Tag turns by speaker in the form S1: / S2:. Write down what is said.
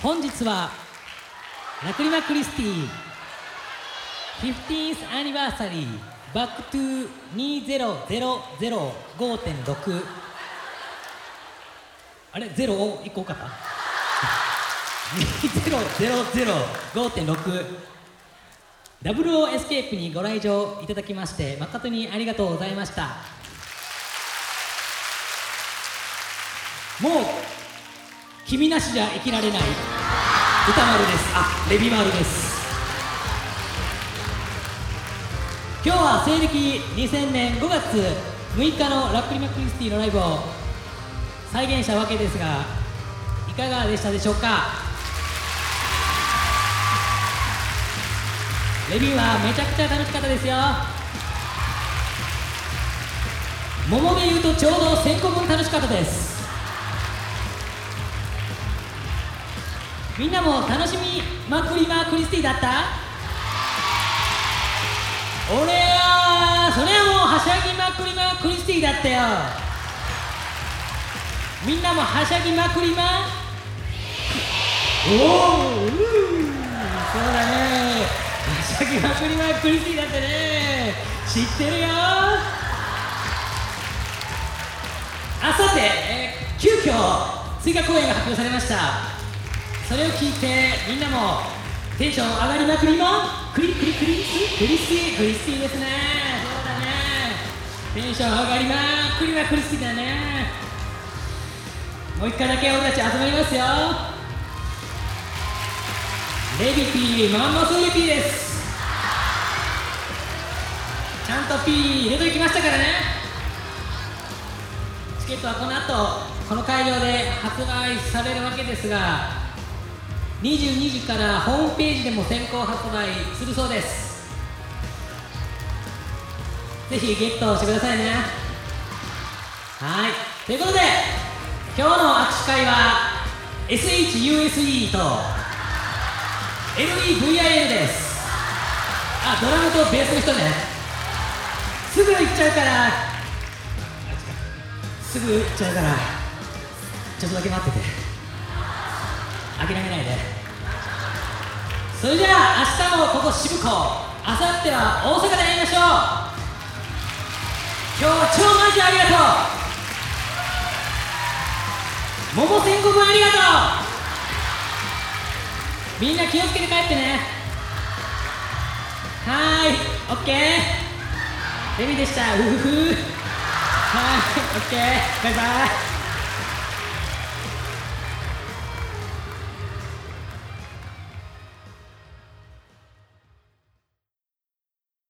S1: 本日はラクリマクリスティ 15th Anniversary Back to 2000.5.6あれ？ゼロを1個多かった2000.5.6ダブルオーエスケープにご来場いただきまして誠にありがとうございました。もう君なしじゃ生きられない。歌丸です。あレビ丸です。今日は西暦2000年5月6日のラックリマクリスティのライブを再現したわけですがいかがでしたでしょうか？レビューはめちゃくちゃ楽しかったですよ。桃で言うとちょうど1000個分楽しかったです。みんなも楽しみまくりまクリスティだった？俺はそれはもうはしゃぎまくりまクリスティだったよ。みんなもはしゃぎまくりま？おおそうだね。はしゃぎまくりまクリスティだってね。知ってるよ。あさて、えー、急遽追加公演が発表されました。それを聞いてみんなもテンション上がりまくりもクリクリクリスクリスティクリスティですねそうだねテンション上がりまくりはクリスティだねもう一回だけ俺たち集まりますよレビピーマンモスレビーですちゃんとピー入れときましたからねチケットはこの後この会場で発売されるわけですが22時からホームページでも先行発売するそうです。ぜひゲットしてくださいね。はい。ということで今日の握手会は SHUSE と LEVIL です。あドラムとベースの人ね。すぐ行っちゃうから。すぐ行っちゃうから。ちょっとだけ待ってて。諦めないで。それじゃあ明日もここ渋子あさっては大阪で会いましょう。今日は超マジありがとう。桃千個分ありがとう。みんな気をつけて帰ってね。はーいオッケーレミでした。うふふはいオッケーバイバイ。